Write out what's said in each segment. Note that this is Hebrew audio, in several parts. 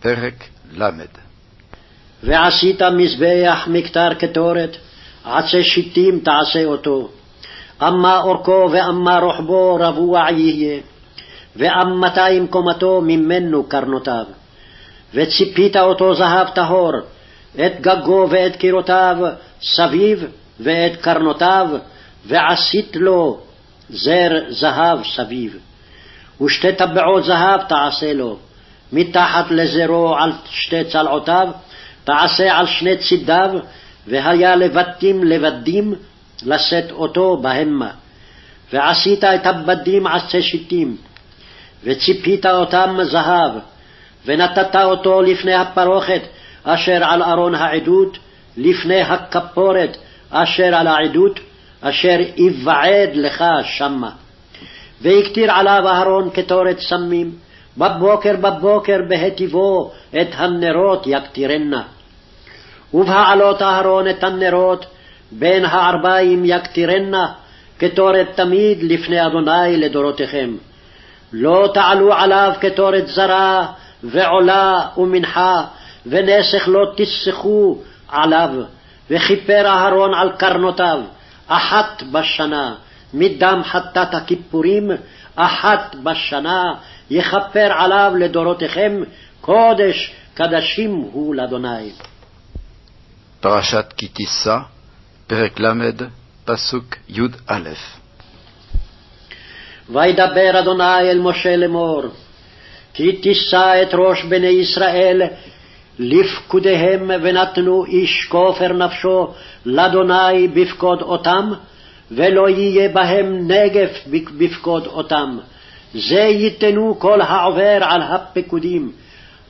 פרק ל. ועשית מזבח מקטר קטורת, עצי שיטים תעשה אותו. אמה אורכו ואמה רוחבו רבוע יהיה, ואמתיים קומתו ממנו קרנותיו. וציפית אותו זהב טהור, את גגו ואת קירותיו סביב, ואת קרנותיו, ועשית לו זר זהב סביב. ושתי טבעות זהב תעשה לו, מתחת לזרו על שתי צלעותיו, תעשה על שני צידיו, והיה לבטים לבדים לשאת אותו בהמה. ועשית את הבדים עצי שיטים, וציפית אותם זהב, ונתת אותו לפני הפרוכת אשר על ארון העדות, לפני הכפורת אשר על העדות, אשר יבעד לך שמה. והקטיר עליו אהרון קטורת סמים, בבוקר בבוקר בהטיבו את הנרות יקטירנה. ובהעלות אהרון את הנרות, בין הערביים יקטירנה, קטורת תמיד לפני אדוני לדורותיכם. לא תעלו עליו קטורת זרה, ועולה ומנחה, ונסך לא תסחו עליו, וכיפר אהרון על קרנותיו, אחת בשנה, מדם חטאת הכיפורים, אחת בשנה, יכפר עליו לדורותיכם, קודש קדשים הוא לאדוני. פרשת כי תישא, פרק ל', פסוק י"א וידבר אדוני אל משה לאמור, כי תישא את ראש בני ישראל לפקודיהם ונתנו איש כופר נפשו לאדוני בפקוד אותם, ולא יהיה בהם נגף בפקוד אותם. זה ייתנו כל העובר על הפקודים,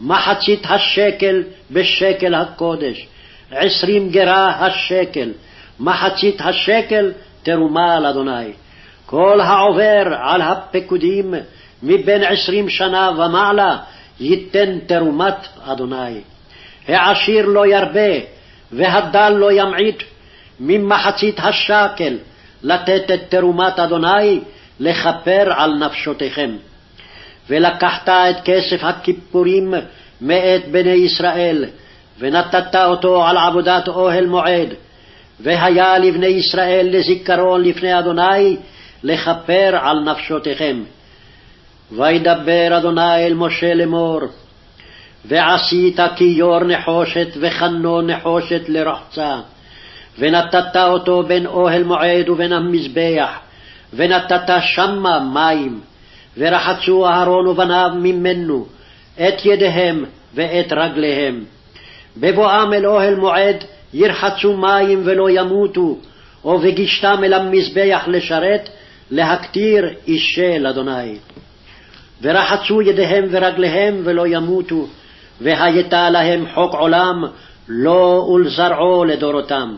מחצית השקל בשקל הקודש, עשרים גרה השקל, מחצית השקל תרומה לאדוני. כל העובר על הפקודים מבין עשרים שנה ומעלה ייתן תרומת אדוני. העשיר לא ירבה, והדל לא ימעיט, ממחצית השקל לתת את תרומת אדוני לכפר על נפשותיכם. ולקחת את כסף הכיפורים מאת בני ישראל, ונתת אותו על עבודת אוהל מועד, והיה לבני ישראל לזיכרון לפני אדוני לכפר על נפשותיכם. וידבר אדוני אל משה לאמור, ועשית כיור נחושת וחנו נחושת לרחצה, ונתת אותו בין אוהל מועד ובין המזבח, ונתת שמה מים, ורחצו אהרון ובניו ממנו, את ידיהם ואת רגליהם. בבואם אל אוהל מועד ירחצו מים ולא ימותו, ובגישתם אל המזבח לשרת, להקטיר אישי לאדוני. ורחצו ידיהם ורגליהם ולא ימותו, והייתה להם חוק עולם, לו ולזרעו לדורותם.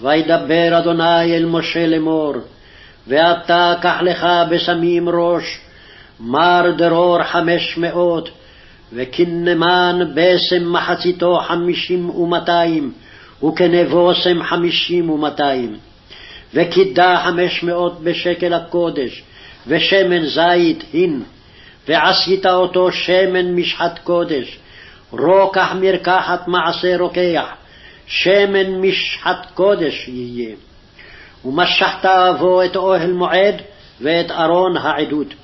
וידבר אדוני אל משה לאמור, ואתה קח לך בשמים ראש, מר דרור חמש מאות, וכנמן בשם מחציתו חמישים ומאתיים, וכנבושם חמישים ומאתיים. וקידה חמש מאות בשקל הקודש, ושמן זית הין, ועשית אותו שמן משחת קודש, רוקח מרקחת מעשה רוקח, שמן משחת קודש יהיה. ומשחת בו את אוהל מועד ואת ארון העדות,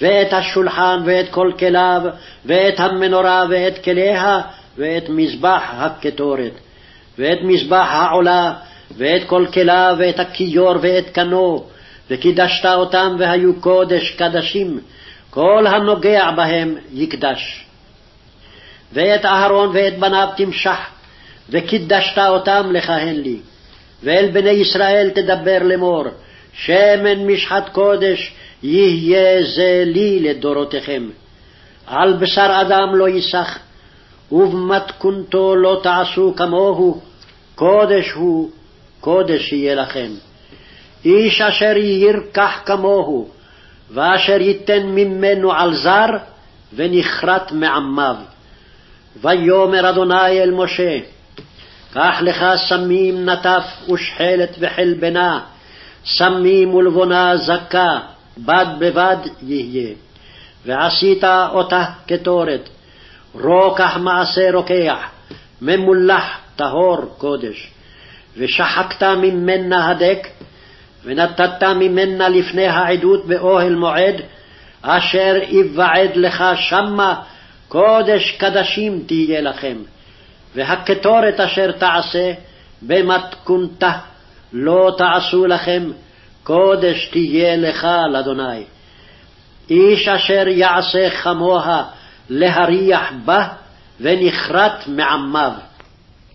ואת השולחן ואת כל כליו, ואת המנורה ואת כליה, ואת מזבח הקטורת, ואת מזבח העולה, ואת כל כליו, ואת הכיור ואת קנו, וקידשת אותם והיו קודש קדשים, כל הנוגע בהם יקדש. ואת אהרון ואת בניו תמשח, וקידשת אותם לכהן לי. ואל בני ישראל תדבר לאמור, שמן משחת קודש יהיה זה לי לדורותיכם. על בשר אדם לא ייסח, ובמתכונתו לא תעשו כמוהו, קודש הוא, קודש יהיה לכם. איש אשר ירקח כמוהו, ואשר ייתן ממנו על זר, ונכרת מעמיו. ויאמר אדוני אל משה, קח לך סמים נטף ושחלת וחלבנה, סמים ולבונה זכה, בד בבד יהיה. ועשית אותה קטורת, רוקח מעשה רוקח, ממולח טהור קודש. ושחקת ממנה הדק, ונתת ממנה לפני העדות באוהל מועד, אשר יבעד לך שמה, קודש קדשים תהיה לכם. והקטורת אשר תעשה במתכונתה, לא תעשו לכם, קודש תהיה לך לאדוני. איש אשר יעשה כמוה להריח בה, ונכרת מעמיו.